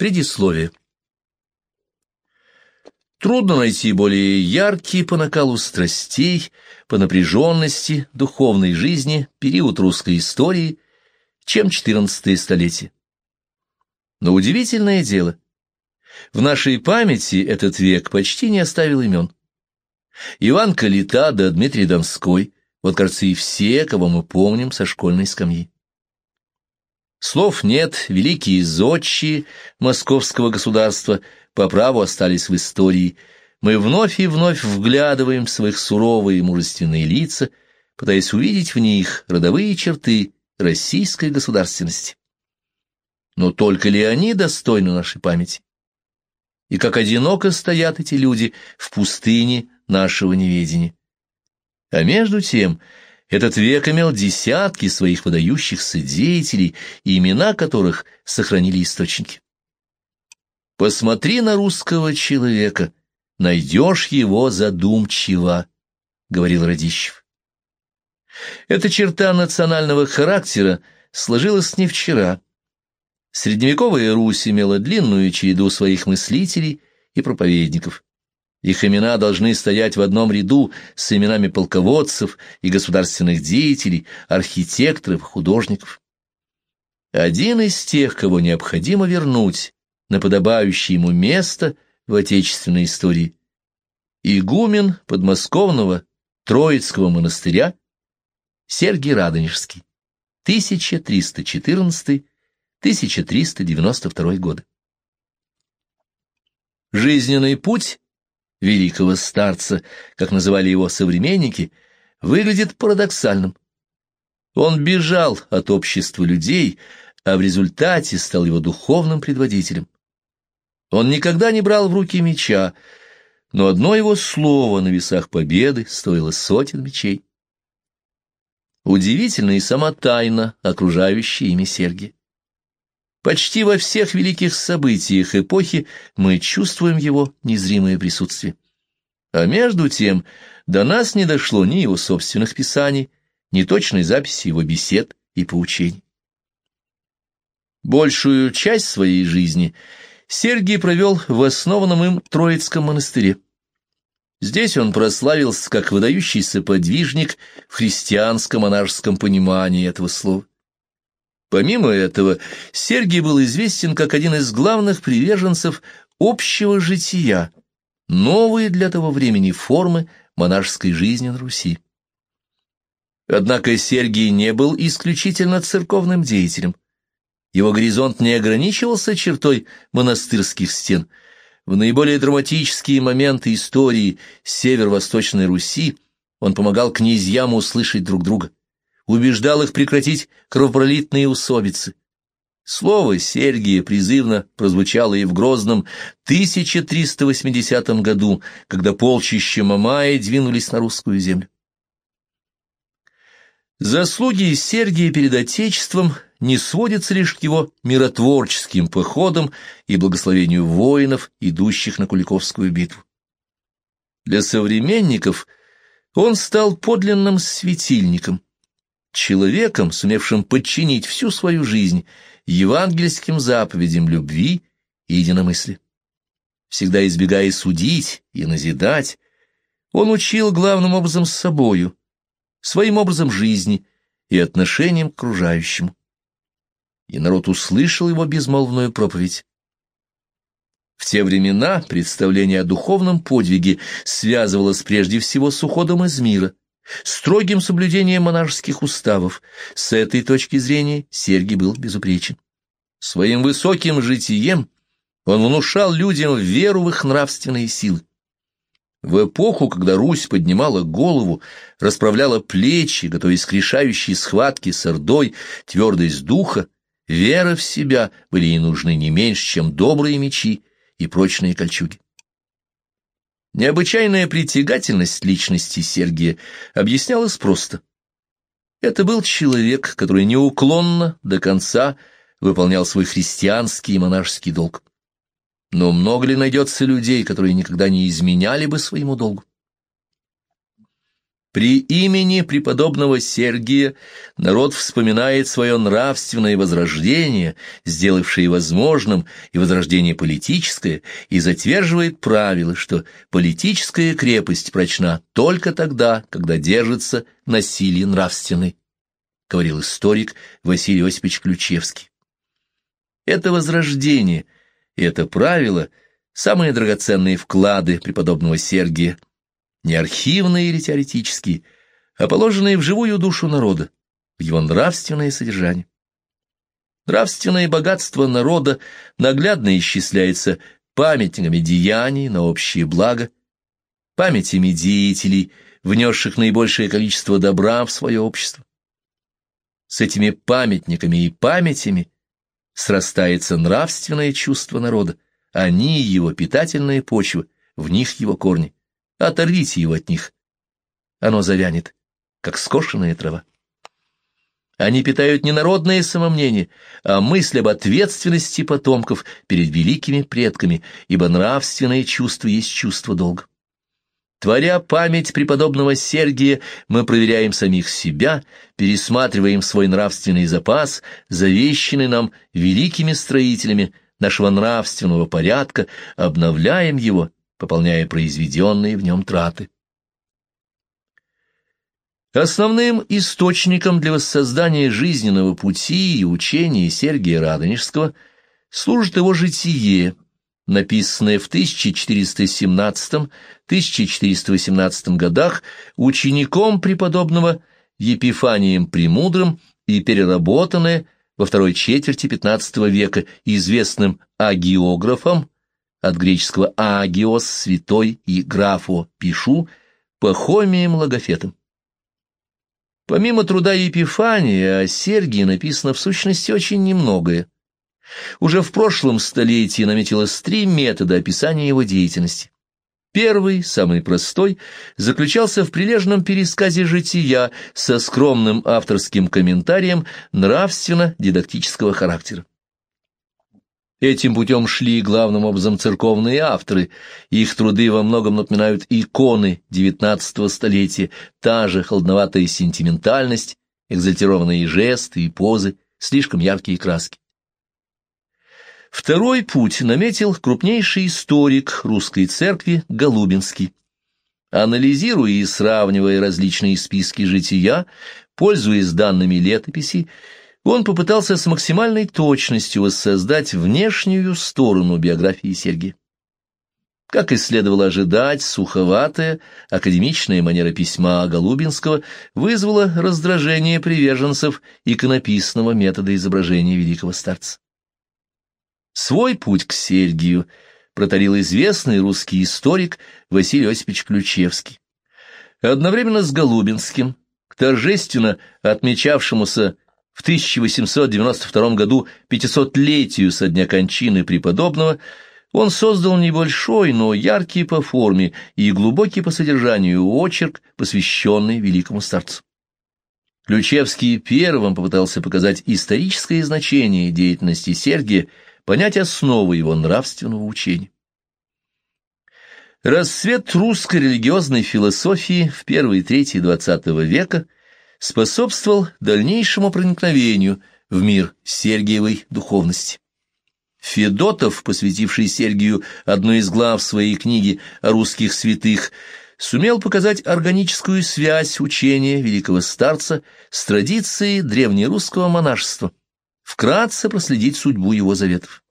Предисловие. Трудно найти более яркий по накалу страстей, по напряженности духовной жизни период русской истории, чем XIV столетие. Но удивительное дело, в нашей памяти этот век почти не оставил имен. Иван Калита да Дмитрий Донской, вот, кажется, и все, кого мы помним со школьной скамьи. Слов нет, великие зодчие московского государства по праву остались в истории. Мы вновь и вновь вглядываем в своих суровые мужественные лица, пытаясь увидеть в них родовые черты российской государственности. Но только ли они достойны нашей памяти? И как одиноко стоят эти люди в пустыне нашего неведения. А между тем этот век имел десятки своих выдающихся деятелей, имена которых сохранили источники. «Посмотри на русского человека, найдешь его задумчиво», — говорил Радищев. Эта черта национального характера сложилась не вчера. Средневековая Русь имела длинную череду своих мыслителей и проповедников. Их имена должны стоять в одном ряду с именами полководцев и государственных деятелей, архитекторов, художников. Один из тех, кого необходимо вернуть на подобающее ему место в отечественной истории, игумен подмосковного Троицкого монастыря Сергий Радонежский, 1314-1392 годы. Жизненный путь великого старца, как называли его современники, выглядит парадоксальным. Он бежал от общества людей, а в результате стал его духовным предводителем. Он никогда не брал в руки меча, но одно его слово на весах победы стоило сотен мечей. Удивительна и сама тайна, окружающая ими Сергия. Почти во всех великих событиях эпохи мы чувствуем его незримое присутствие. А между тем до нас не дошло ни его собственных писаний, ни точной записи его бесед и поучений. Большую часть своей жизни Сергий провел в основанном им Троицком монастыре. Здесь он прославился как выдающийся подвижник в христианско-монашеском понимании этого слова. Помимо этого, Сергий был известен как один из главных приверженцев общего жития, новые для того времени формы монашеской жизни на Руси. Однако Сергий не был исключительно церковным деятелем. Его горизонт не ограничивался чертой монастырских стен. В наиболее драматические моменты истории северо-восточной Руси он помогал князьям услышать друг друга убеждал их прекратить кровопролитные усобицы. Слово Сергия призывно прозвучало и в Грозном 1380 году, когда полчища Мамаи двинулись на русскую землю. Заслуги Сергия перед Отечеством не сводятся лишь к его миротворческим походам и благословению воинов, идущих на Куликовскую битву. Для современников он стал подлинным светильником – человеком, сумевшим подчинить всю свою жизнь евангельским заповедям любви и единомыслия. Всегда избегая судить и назидать, он учил главным образом с собою, своим образом жизни и отношением к окружающему. И народ услышал его безмолвную проповедь. В те времена представление о духовном подвиге связывалось прежде всего с уходом из мира, строгим соблюдением монашеских уставов. С этой точки зрения Сергий был безупречен. Своим высоким житием он внушал людям веру в их нравственные силы. В эпоху, когда Русь поднимала голову, расправляла плечи, готовясь к решающей схватке с Ордой, твердость духа, вера в себя были ей нужны не меньше, чем добрые мечи и прочные кольчуги. Необычайная притягательность личности Сергия объяснялась просто. Это был человек, который неуклонно до конца выполнял свой христианский и монашеский долг. Но много ли найдется людей, которые никогда не изменяли бы своему долгу? При имени преподобного Сергия народ вспоминает свое нравственное возрождение, сделавшее возможным и возрождение политическое, и затверживает правило, что политическая крепость прочна только тогда, когда держится насилие нравственное, говорил историк Василий Осипович Ключевский. Это возрождение и это правило – самые драгоценные вклады преподобного Сергия – не архивные или теоретические, а положенные в живую душу народа, в его нравственное содержание. Нравственное богатство народа наглядно исчисляется памятниками деяний на общее благо, памятями деятелей, внесших наибольшее количество добра в свое общество. С этими памятниками и памятями срастается нравственное чувство народа, они его питательная почва, в них его корни. Оторвите его от них. Оно завянет, как скошенная трава. Они питают не народное самомнение, а мысль об ответственности потомков перед великими предками, ибо нравственное чувство есть чувство долга. Творя память преподобного Сергия, мы проверяем самих себя, пересматриваем свой нравственный запас, завещанный нам великими строителями нашего нравственного порядка, обновляем его пополняя произведенные в нем траты. Основным источником для воссоздания жизненного пути и учения Сергия Радонежского служит его житие, написанное в 1417-1418 годах учеником преподобного Епифанием Премудрым и переработанное во второй четверти XV века известным агиографом от греческого «агиос» — «святой» и «графо» — «пишу», Пахомием Логофетом. Помимо труда Епифания, о Сергии написано в сущности очень немногое. Уже в прошлом столетии наметилось три метода описания его деятельности. Первый, самый простой, заключался в прилежном пересказе жития со скромным авторским комментарием нравственно-дидактического характера. Этим путем шли главным образом церковные авторы, их труды во многом напоминают иконы XIX столетия, та же холодноватая сентиментальность, экзальтированные жесты и позы, слишком яркие краски. Второй путь наметил крупнейший историк русской церкви Голубинский. Анализируя и сравнивая различные списки жития, пользуясь данными летописи, он попытался с максимальной точностью воссоздать внешнюю сторону биографии Сергия. Как и следовало ожидать, суховатая, академичная манера письма Голубинского вызвала раздражение приверженцев иконописного метода изображения великого старца. Свой путь к Сергию протарил известный русский историк Василий Осипович Ключевский. Одновременно с Голубинским, к торжественно отмечавшемуся в 1892 году 500-летию со дня кончины преподобного он создал небольшой, но яркий по форме и глубокий по содержанию очерк, посвященный великому старцу. Ключевский первым попытался показать историческое значение деятельности Сергия, понять основы его нравственного учения. Расцвет русской религиозной философии в первые трети XX века – способствовал дальнейшему проникновению в мир Сергиевой духовности. Федотов, посвятивший Сергию одну из глав своей книги о русских святых, сумел показать органическую связь учения великого старца с традицией древнерусского монашества, вкратце проследить судьбу его заветов.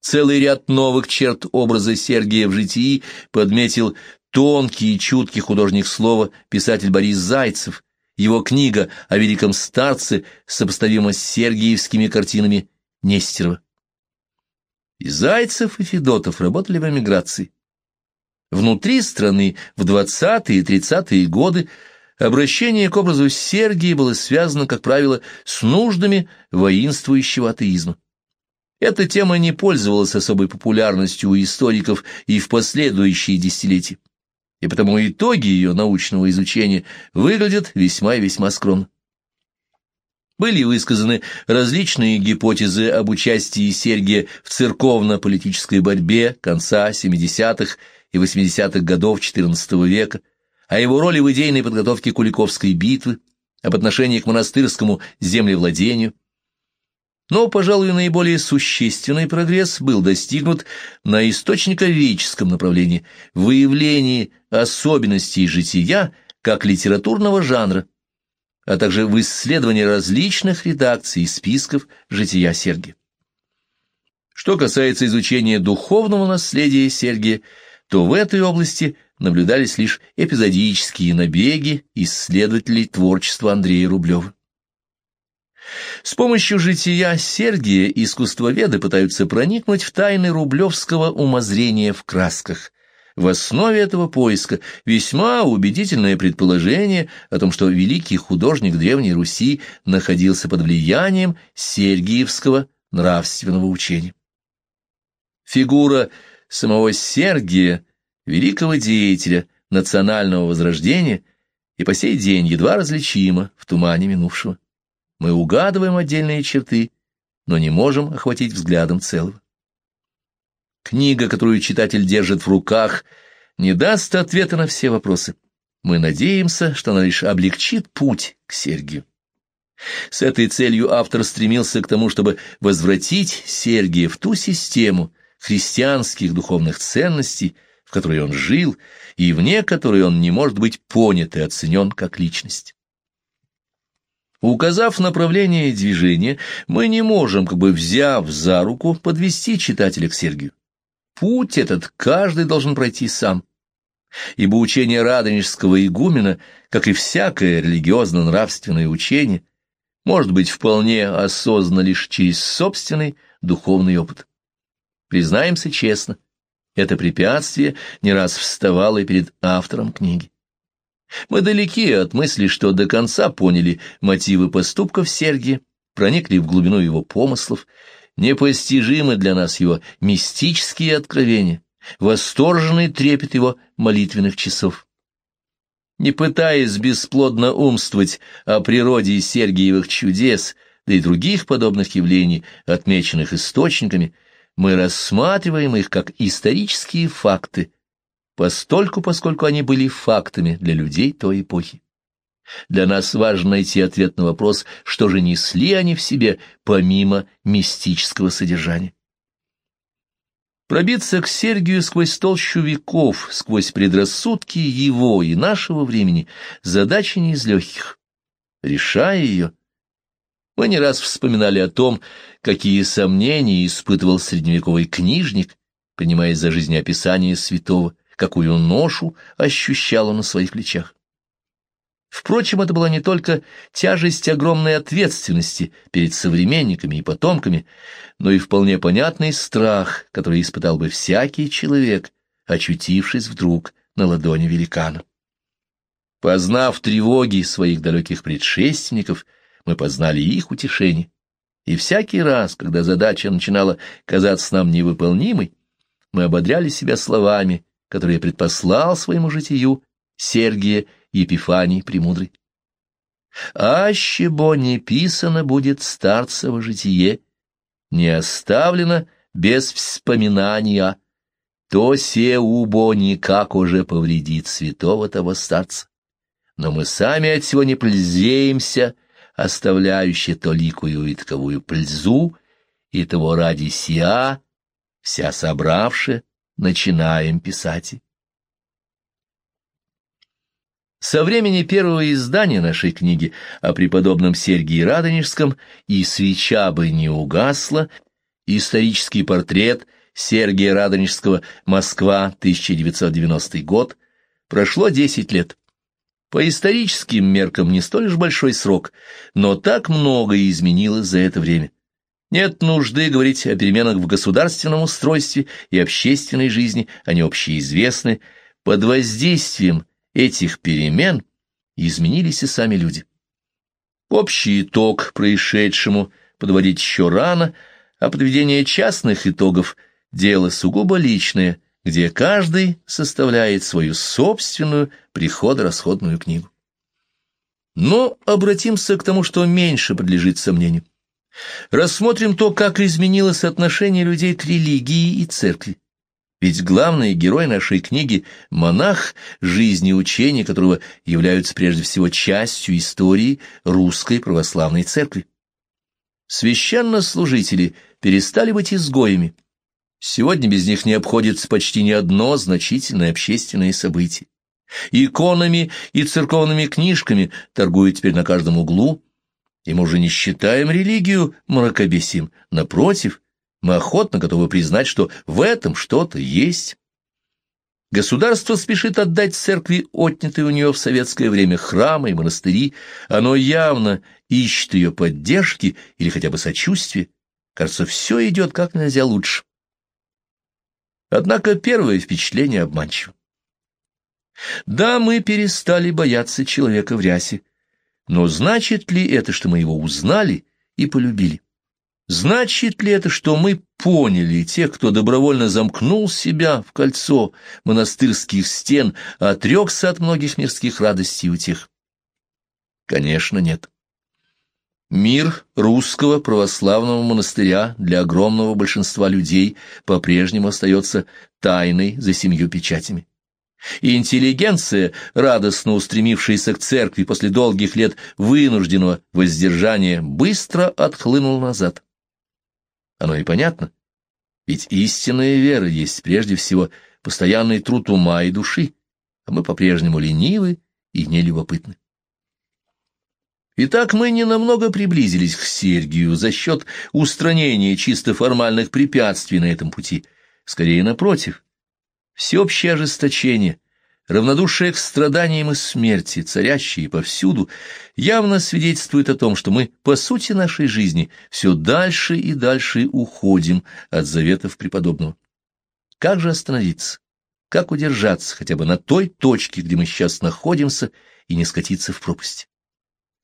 Целый ряд новых черт образа Сергия в житии подметил тонкий и чуткий художник слова писатель Борис Зайцев, его книга о великом старце сопоставима с сергиевскими картинами Нестерова. И Зайцев, и Федотов работали в эмиграции. Внутри страны в 20-е и 30-е годы обращение к образу Сергия было связано, как правило, с нуждами воинствующего атеизма. Эта тема не пользовалась особой популярностью у историков и в последующие десятилетия и потому итоги ее научного изучения выглядят весьма и весьма скромно. Были высказаны различные гипотезы об участии Сергия в церковно-политической борьбе конца 70-х и 80-х годов XIV века, о его роли в идейной подготовке Куликовской битвы, об отношении к монастырскому землевладению. Но, пожалуй, наиболее существенный прогресс был достигнут на источниковедческом направлении, выявлении особенностей жития как литературного жанра, а также в исследовании различных редакций и списков жития Сергия. Что касается изучения духовного наследия Сергия, то в этой области наблюдались лишь эпизодические набеги исследователей творчества Андрея Рублева. С помощью жития Сергия искусствоведы пытаются проникнуть в тайны рублевского умозрения в красках. В основе этого поиска весьма убедительное предположение о том, что великий художник Древней Руси находился под влиянием сергиевского нравственного учения. Фигура самого Сергия, великого деятеля национального возрождения, и по сей день едва различима в тумане минувшего. Мы угадываем отдельные черты, но не можем охватить взглядом целого. Книга, которую читатель держит в руках, не даст ответа на все вопросы. Мы надеемся, что она лишь облегчит путь к Сергию. С этой целью автор стремился к тому, чтобы возвратить Сергия в ту систему, христианских духовных ценностей, в которой он жил, и вне которой он не может быть понят и оценен как личность. Указав направление движения, мы не можем, как бы взяв за руку, подвести читателя к Сергию. Путь этот каждый должен пройти сам, ибо учение радонежского игумена, как и всякое религиозно-нравственное учение, может быть вполне осознанно лишь через собственный духовный опыт. Признаемся честно, это препятствие не раз вставало и перед автором книги. Мы далеки от мысли, что до конца поняли мотивы поступков Сергия, проникли в глубину его помыслов, непостижимы для нас его мистические откровения, восторженный трепет его молитвенных часов. Не пытаясь бесплодно умствовать о природе Сергиевых чудес, да и других подобных явлений, отмеченных источниками, мы рассматриваем их как исторические факты, постольку, поскольку они были фактами для людей той эпохи. Для нас важно найти ответ на вопрос, что же несли они в себе, помимо мистического содержания. Пробиться к Сергию сквозь толщу веков, сквозь предрассудки его и нашего времени, задача не из легких. Решая ее, мы не раз вспоминали о том, какие сомнения испытывал средневековый книжник, принимая за жизнеописание святого, какую ношу ощущал он на своих плечах. Впрочем, это была не только тяжесть огромной ответственности перед современниками и потомками, но и вполне понятный страх, который испытал бы всякий человек, очутившись вдруг на ладони великана. Познав тревоги своих далеких предшественников, мы познали их утешение. И всякий раз, когда задача начинала казаться нам невыполнимой, мы ободряли себя словами, которые предпослал своему житию Сергия Епифаний Премудрый. «Аще бо не писано будет старцево житие, не оставлено без вспоминания, то се убо никак уже повредит святого того старца. Но мы сами от всего не пльзеемся, оставляющие толикую и таковую пользу, и того ради сия, вся собравши, начинаем писать. Со времени первого издания нашей книги о преподобном Сергии Радонежском и свеча бы не угасла, исторический портрет Сергия Радонежского «Москва, 1990 год» прошло 10 лет. По историческим меркам не столь уж большой срок, но так многое изменилось за это время. Нет нужды говорить о переменах в государственном устройстве и общественной жизни, они общеизвестны. Под воздействием этих перемен изменились и сами люди. Общий итог происшедшему подводить еще рано, а подведение частных итогов – дело сугубо личное – где каждый составляет свою собственную приходо-расходную книгу. Но обратимся к тому, что меньше подлежит сомнению. Рассмотрим то, как изменилось отношение людей к религии и церкви. Ведь главный герой нашей книги — монах, жизни и учения которого являются прежде всего частью истории русской православной церкви. Священнослужители перестали быть изгоями. Сегодня без них не обходится почти ни одно значительное общественное событие. Иконами и церковными книжками торгуют теперь на каждом углу, и мы уже не считаем религию мракобесием. Напротив, мы охотно готовы признать, что в этом что-то есть. Государство спешит отдать церкви отнятые у нее в советское время храмы и монастыри. Оно явно ищет ее поддержки или хотя бы сочувствия. Кажется, все идет как нельзя лучше. Однако первое впечатление обманчиво. Да, мы перестали бояться человека в рясе, но значит ли это, что мы его узнали и полюбили? Значит ли это, что мы поняли тех, кто добровольно замкнул себя в кольцо монастырских стен, отрекся от многих мирских радостей и утех? Конечно, нет. Мир русского православного монастыря для огромного большинства людей по-прежнему остается тайной за семью печатями. И интеллигенция, радостно устремившаяся к церкви после долгих лет вынужденного воздержания, быстро отхлынула назад. Оно и понятно. Ведь истинная вера есть прежде всего постоянный труд ума и души, а мы по-прежнему ленивы и нелюбопытны. Итак, мы ненамного приблизились к Сергию за счет устранения чисто формальных препятствий на этом пути. Скорее, напротив, всеобщее ожесточение, равнодушие к страданиям и смерти, царящие повсюду, явно свидетельствует о том, что мы, по сути нашей жизни, все дальше и дальше уходим от заветов преподобного. Как же остановиться? Как удержаться хотя бы на той точке, где мы сейчас находимся, и не скатиться в пропасть?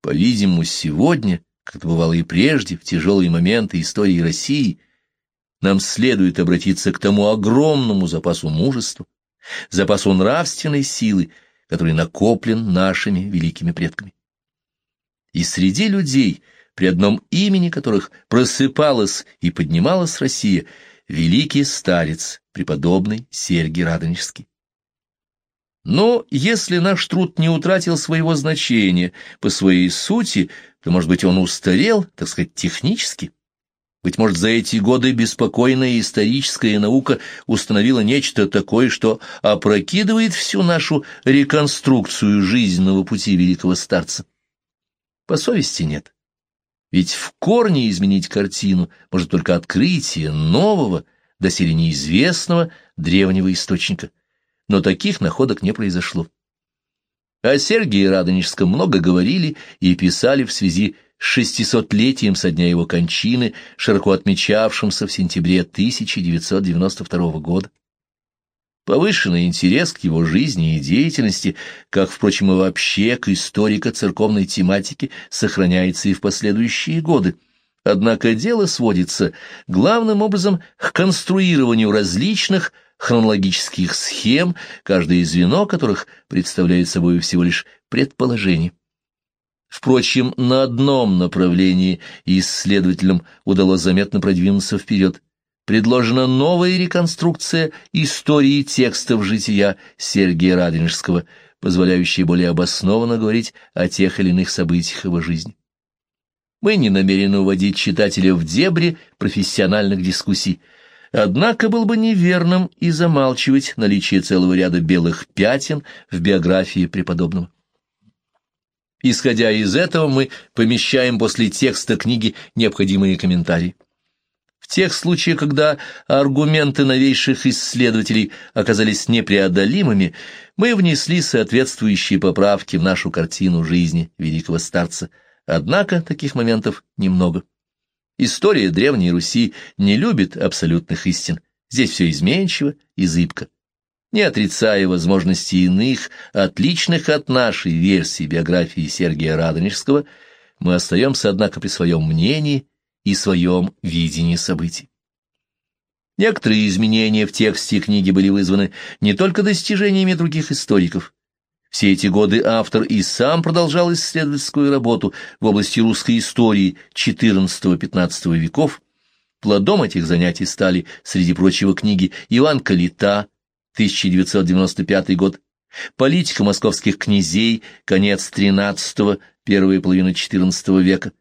По-видимому, сегодня, как бывало и прежде, в тяжелые моменты истории России, нам следует обратиться к тому огромному запасу мужества, запасу нравственной силы, который накоплен нашими великими предками. И среди людей, при одном имени которых просыпалась и поднималась Россия, великий старец, преподобный Сергий Радонежский. Но если наш труд не утратил своего значения по своей сути, то, может быть, он устарел, так сказать, технически. Быть может, за эти годы беспокойная историческая наука установила нечто такое, что опрокидывает всю нашу реконструкцию жизненного пути великого старца. По совести нет. Ведь в корне изменить картину может только открытие нового, доселе неизвестного древнего источника. Но таких находок не произошло. О Сергии Радонежском много говорили и писали в связи шестисотлетием со дня его кончины, широко отмечавшимся в сентябре 1992 года. Повышенный интерес к его жизни и деятельности, как, впрочем, и вообще к историко-церковной тематике, сохраняется и в последующие годы. Однако дело сводится главным образом к конструированию различных хронологических схем, каждое звено которых представляет собой всего лишь предположение. Впрочем, на одном направлении исследователям удалось заметно продвинуться вперед. Предложена новая реконструкция истории текстов жития Сергия Радонежского, позволяющая более обоснованно говорить о тех или иных событиях его жизни. Мы не намерены уводить читателя в дебри профессиональных дискуссий, однако было бы неверным и замалчивать наличие целого ряда белых пятен в биографии преподобного. Исходя из этого, мы помещаем после текста книги необходимые комментарии. В тех случаях, когда аргументы новейших исследователей оказались непреодолимыми, мы внесли соответствующие поправки в нашу картину жизни великого старца. Однако таких моментов немного. История Древней Руси не любит абсолютных истин. Здесь все изменчиво и зыбко не отрицая возможности иных, отличных от нашей версии биографии Сергия Радонежского, мы остаемся, однако, при своем мнении и своем видении событий. Некоторые изменения в тексте книги были вызваны не только достижениями других историков. Все эти годы автор и сам продолжал исследовательскую работу в области русской истории XIV-XV веков, Плодом этих занятий стали, среди прочего, книги Иван Калита, 1995 год, Политика московских князей, конец XIII, первая половина XIV века,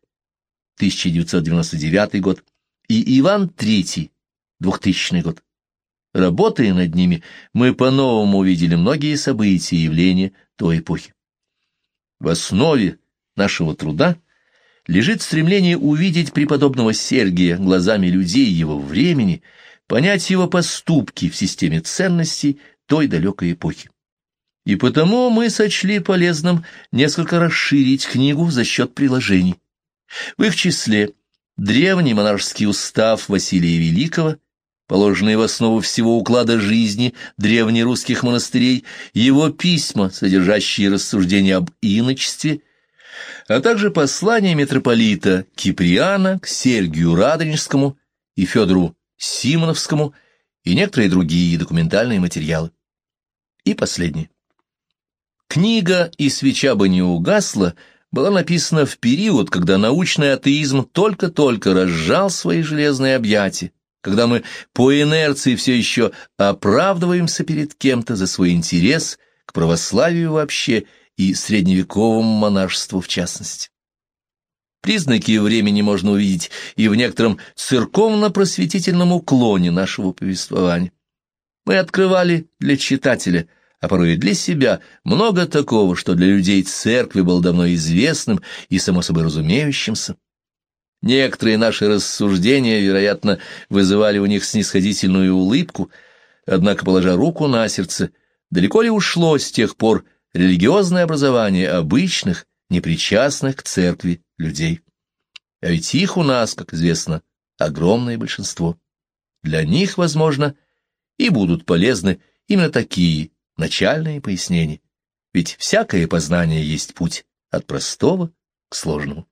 1999 год, и Иван III, 2000 год. Работая над ними, мы по-новому увидели многие события и явления той эпохи. В основе нашего труда лежит стремление увидеть преподобного Сергия глазами людей его времени, понять его поступки в системе ценностей той далекой эпохи. И потому мы сочли полезным несколько расширить книгу за счет приложений. В их числе древний монарший устав Василия Великого, положенный в основу всего уклада жизни древнерусских монастырей, его письма, содержащие рассуждения об иночестве, а также послание митрополита Киприана к Сергию Радонежскому и Федору Симоновскому и некоторые другие документальные материалы. И последнее. Книга «И свеча бы не угасла» была написана в период, когда научный атеизм только-только разжал свои железные объятия, когда мы по инерции все еще оправдываемся перед кем-то за свой интерес к православию вообще и средневековому монашеству в частности. Признаки времени можно увидеть и в некотором церковно-просветительном уклоне нашего повествования. Мы открывали для читателя – а порой и для себя, много такого, что для людей церкви было давно известным и само собой разумеющимся. Некоторые наши рассуждения, вероятно, вызывали у них снисходительную улыбку, однако, положа руку на сердце, далеко ли ушло с тех пор религиозное образование обычных, непричастных к церкви людей? А ведь их у нас, как известно, огромное большинство. Для них, возможно, и будут полезны именно такие начальные пояснения, ведь всякое познание есть путь от простого к сложному.